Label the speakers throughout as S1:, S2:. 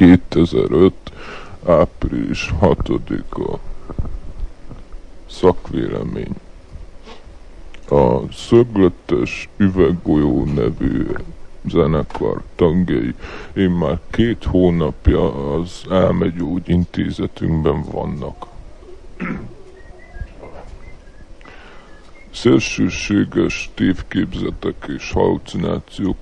S1: 2005. április 6-a szakvélemény. A Szögletes Üveggolyó nevű zenekar tagjai én már két hónapja az Álmegyógy intézetünkben vannak. Szélsőséges tévképzetek és halucinációk,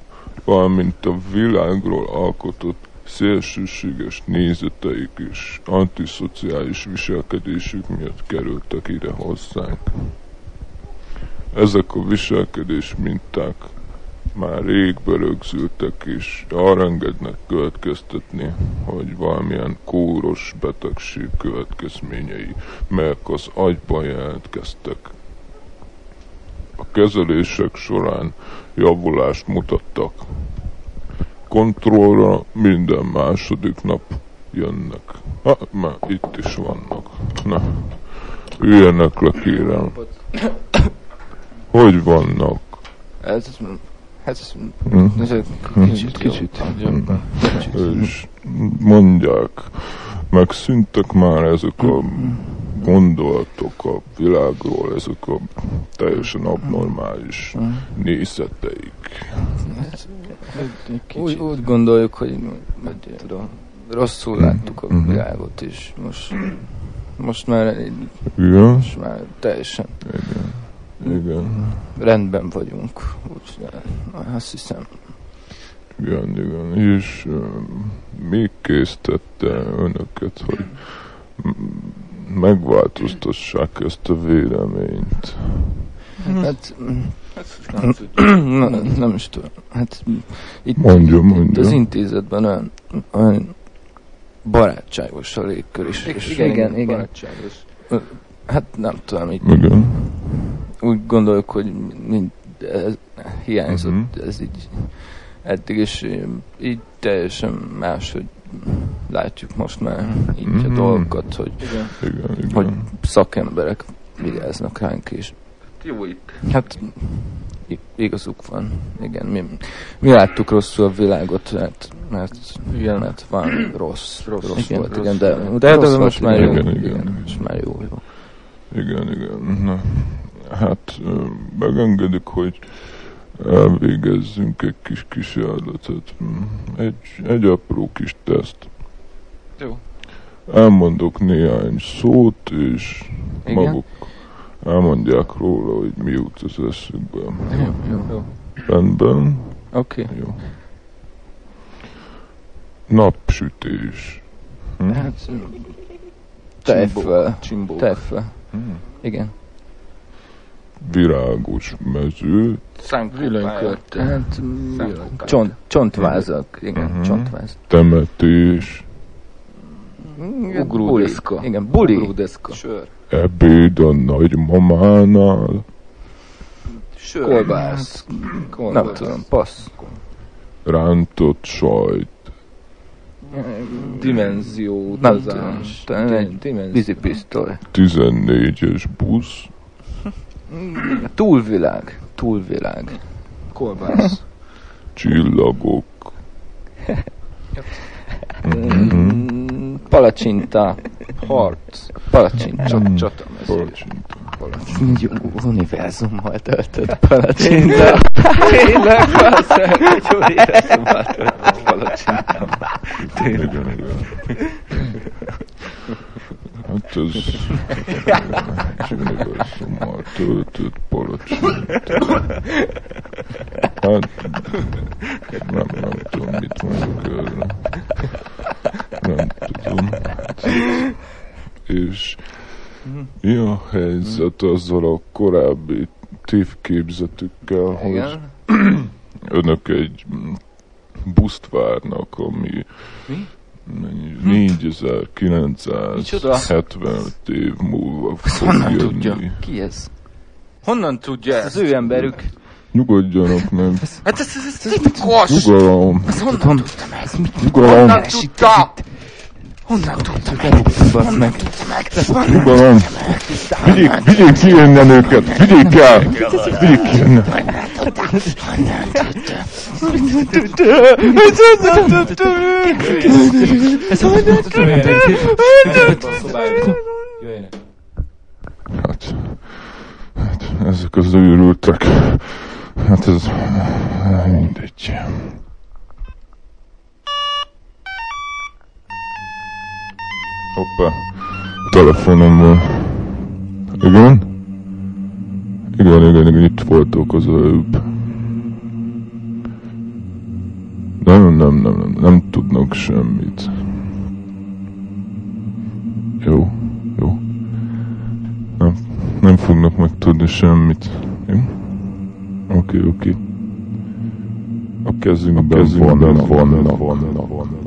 S1: valamint a világról alkotott szélsőséges nézeteik és antiszociális viselkedésük miatt kerültek ide hozzánk. Ezek a viselkedés minták már rég berögzültek, és arra engednek következtetni, hogy valamilyen kóros betegség következményei, melyek az agyban jelentkeztek. A kezelések során javulást mutattak. Kontrollra minden második nap jönnek. Ha, már itt is vannak. Na, üljenek le kérem. Hogy vannak?
S2: Ez, ez,
S1: Hm?
S2: ez egy kicsit, kicsit, kicsit.
S1: És mondják, megszűntek már ezek a gondolatok a világról, ezek a teljesen abnormális nézeteik.
S2: Úgy, úgy gondoljuk, hogy nem tudom, rosszul láttuk a
S1: Mhm.
S2: világot, és most, most már,
S1: Igen,
S2: most már teljesen
S1: igen, igen,
S2: rendben vagyunk. Úgy, azt hiszem.
S1: igen, igen. És uh, még késztette önöket, hogy megváltoztassák ezt a véleményt.
S2: Hát, nem, nem is tudom. Hát itt,
S1: Mondja,
S2: itt
S1: mondja.
S2: az intézetben olyan, olyan barátságos a légkör is. és
S3: igen, igen, igen.
S2: barátságos. Hát nem tudom, itt
S1: Igen.
S2: úgy gondoljuk, hogy mind, ez hiányzott
S1: Mhm.
S2: ez így eddig, és így teljesen máshogy látjuk most már így a
S1: Mhm.
S2: dolgokat, hogy,
S3: Igen.
S1: Igen, igen.
S2: hogy szakemberek vigyáznak ránk is.
S3: Jó itt.
S2: Hát igazuk van, igen. Mi, mi láttuk rosszul a világot, mert, mert,
S3: Igen.
S2: mert van rossz, rossz, rossz
S3: igen,
S2: volt,
S3: rossz
S2: igen, de, de,
S3: Rossz
S2: de
S3: volt,
S2: most már
S1: igen.
S2: jó,
S1: Igen,
S2: igen,
S1: igen.
S2: most már jó, jó.
S1: Igen, igen. Na, hát ö, megengedik, hogy elvégezzünk egy kis kísérletet. Egy, egy apró kis teszt.
S3: Jó.
S1: Elmondok néhány szót, és
S2: Igen?
S1: maguk elmondják róla, hogy mi jut az eszükbe.
S2: Jó, jó, jó.
S1: Rendben?
S2: Oké. Okay.
S1: Jó. Napsütés. Hm?
S2: Hát, tejfel,
S3: Csimbók.
S2: tejfel,
S1: Hm.
S2: igen.
S1: Virágos mező,
S3: Villanykörte.
S2: Hát, csont, csontvázak, igen,
S1: Mhm.
S2: csontváz.
S1: temetés,
S3: Ugródeszka.
S2: Buli. Igen, buli.
S3: Ugródeszka.
S2: Sör.
S1: ebéd a nagymamánál,
S2: Sör.
S3: Kolbász.
S2: Nem
S3: Kolbász.
S2: tudom, passz.
S1: rántott sajt,
S3: Dimenzió.
S2: Nem
S3: utazás.
S2: tudom, talán egy
S3: Dimenzió.
S2: Vízipisztoly.
S1: 14-es busz,
S2: Túlvilág. Túlvilág.
S3: Kolbász.
S1: csillagok,
S2: Mm, Palacsinta.
S3: Harc.
S2: Palacsinta.
S3: Csat, csata.
S1: palacsinta.
S2: Jó univerzummal töltött palacsinta. Tényleg, basszeg, egy univerzummal töltött palacsinta.
S1: Igen. Hát ez egy univerzummal töltött palacsinta. Hát nem, nem tudom, mit mondjuk erre. És mi a helyzet azzal a korábbi tévképzetükkel, hogy
S2: Igen.
S1: önök egy buszt várnak, ami
S2: Mi?
S1: mennyi, 4975 év múlva fog
S2: Honnan
S1: jönni.
S2: tudja? Ki ez?
S3: Honnan tudja
S2: Ez az ő emberük.
S1: Nyugodjanak meg.
S3: Hát ez, ez, ez titkos!
S1: Nyugalom.
S2: Ez honnan tudtam ez? Mit.
S3: Honnan tudta?
S2: Honnan tudtuk elbukni, bassz meg?
S1: Hiba van. Vigyék, vigyék ki innen őket. Vigyék el. Vigyék ki innen. Hát, hát ezek az őrültek. Hát ez mindegy. Hoppá, telefonom van. Igen? Igen, igen, igen, itt voltok az előbb. Nem, nem, nem, nem, nem tudnak semmit. Jó, jó. Nem, nem fognak megtudni semmit. Jó? Oké, oké. A kezünkben vannak, vannak, vannak, vannak.